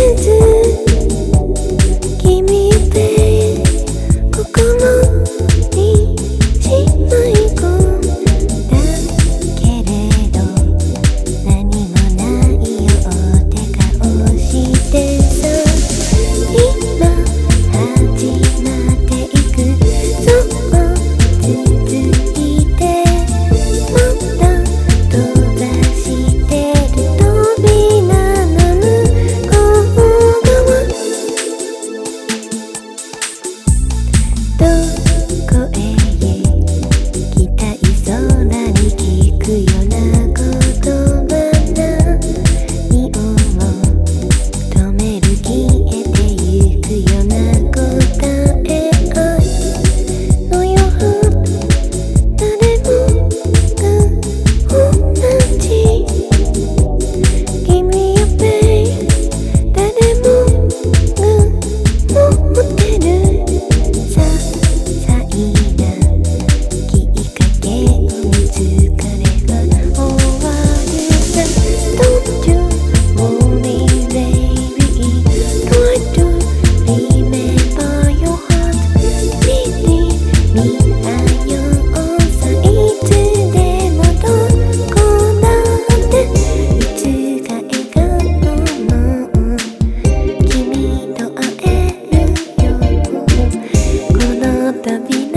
嗯。vida.